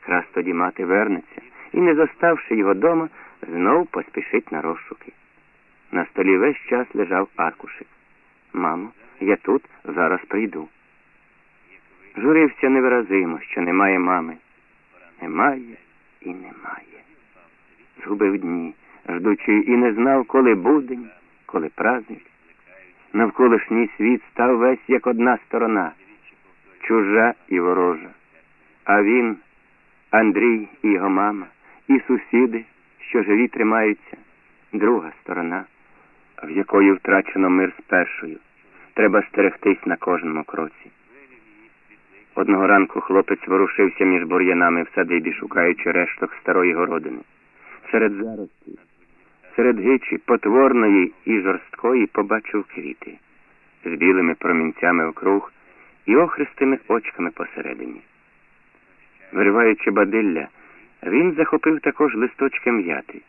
Якраз тоді мати вернеться і, не заставши його дома, знов поспішить на розшуки. На столі весь час лежав аркушик. Мамо, я тут зараз прийду. Журився невиразимо, що немає мами. Немає і немає. Згубив дні, ждучи, і не знав, коли будень, коли праздник. Навколишній світ став весь як одна сторона, чужа і ворожа. А він, Андрій і його мама, і сусіди, що живі тримаються, друга сторона, в якої втрачено мир з першою. Треба стерегтись на кожному кроці. Одного ранку хлопець ворушився між бур'янами в садибі, шукаючи решток старої городини. Серед зарості, серед гичі потворної і жорсткої побачив квіти з білими промінцями округ і охристими очками посередині. Вириваючи бадилля, він захопив також листочки м'яти.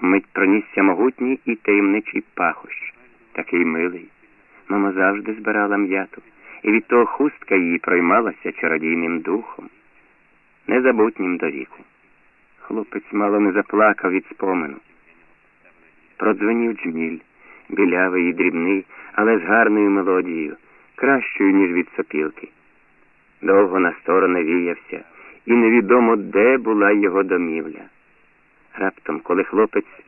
Вмить пронісся могутній і таємничий пахощ, такий милий. Мама завжди збирала м'яту, і від того хустка її проймалася чародійним духом, незабутнім до віку. Хлопець мало не заплакав від спомену. Продзвонів джміль, білявий і дрібний, але з гарною мелодією, кращою, ніж від сопілки. Довго на сторони віявся, і невідомо, де була його домівля. Раптом, коли хлопець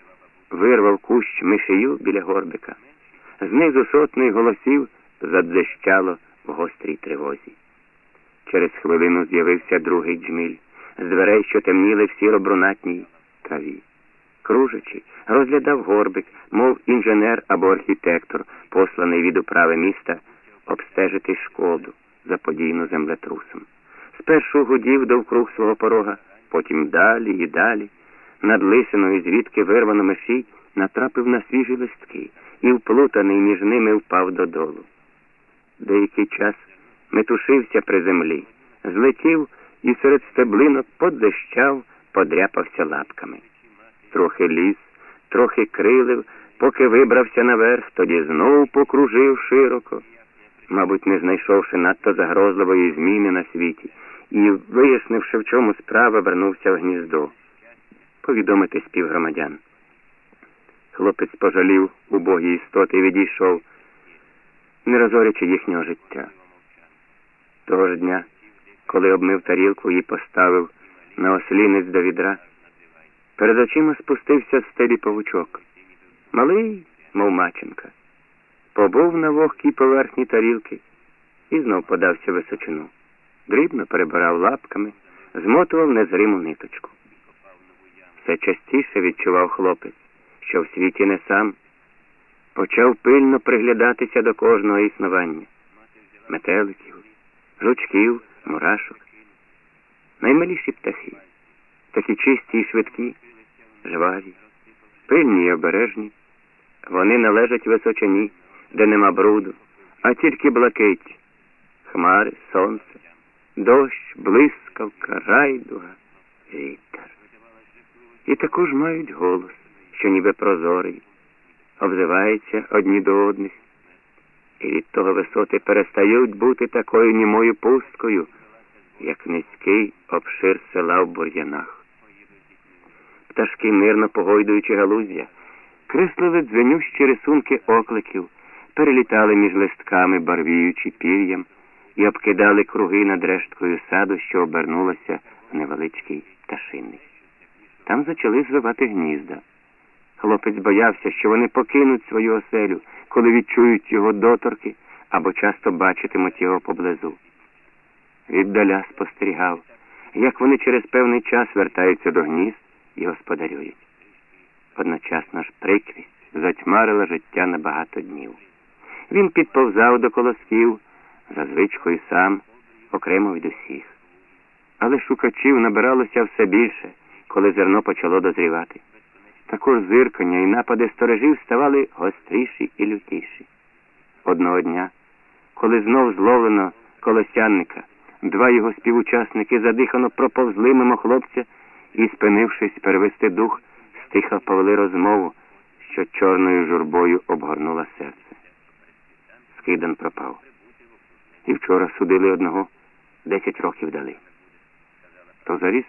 вирвав кущ мишею біля горбика, знизу сотний голосів задзищало в гострій тривозі. Через хвилину з'явився другий джміль, з дверей, що темніли в сіро-брунатній траві. Кружачи, розглядав горбик, мов інженер або архітектор, посланий від управи міста обстежити шкоду, заподійну землетрусом. Спершу гудів довкруг свого порога, потім далі і далі, над лисиною, звідки вирвано мишій, натрапив на свіжі листки і, вплутаний між ними, впав додолу. Деякий час метушився при землі, злетів і серед стеблинок подещав, подряпався лапками. Трохи ліз, трохи крилив, поки вибрався наверх, тоді знову покружив широко, мабуть, не знайшовши надто загрозливої зміни на світі, і, вияснивши, в чому справа, вернувся в гніздо. Повідомити співгромадян. Хлопець пожалів убогі істоти і відійшов, не розорячи їхнього життя. Того ж дня, коли обмив тарілку і поставив на ослінець до відра, перед очима спустився з стелі павучок. Малий, мов маченка, побув на вогкій поверхні тарілки і знов подався височину. Дрібно перебирав лапками, змотував незриму ниточку. Все частіше відчував хлопець, що в світі не сам, почав пильно приглядатися до кожного існування метеликів, жучків, мурашок. Наймаліші птахи, такі чисті і швидкі, жваві, пильні і обережні. Вони належать височині, де нема бруду, а тільки блакить, хмари, сонце, дощ, блискавка, райдуга, вітер. І також мають голос, що ніби прозорий, обзиваються одні до одних. І від того висоти перестають бути такою німою пусткою, як низький обшир села в бур'янах. Пташки, мирно погойдуючи галузя, креслили дзвенющі рисунки окликів, перелітали між листками, барвіючи пір'ям, і обкидали круги над решткою саду, що обернулося в невеличкий пташинник. Там почали звивати гнізда. Хлопець боявся, що вони покинуть свою оселю, коли відчують його доторки або часто бачитимуть його поблизу. Віддаля спостерігав, як вони через певний час вертаються до гнізд і господарюють. Одночасно ж прикрість затьмарила життя на багато днів. Він підповзав до колосків, за звичкою сам, окремо від усіх. Але шукачів набиралося все більше, коли зерно почало дозрівати. Також зиркання і напади сторожів ставали гостріші і лютіші. Одного дня, коли знов зловлено колосянника, два його співучасники задихано проповзли мимо хлопця і, спинившись перевести дух, стиха повели розмову, що чорною журбою обгорнула серце. Скидан пропав. І вчора судили одного, десять років дали. то заліз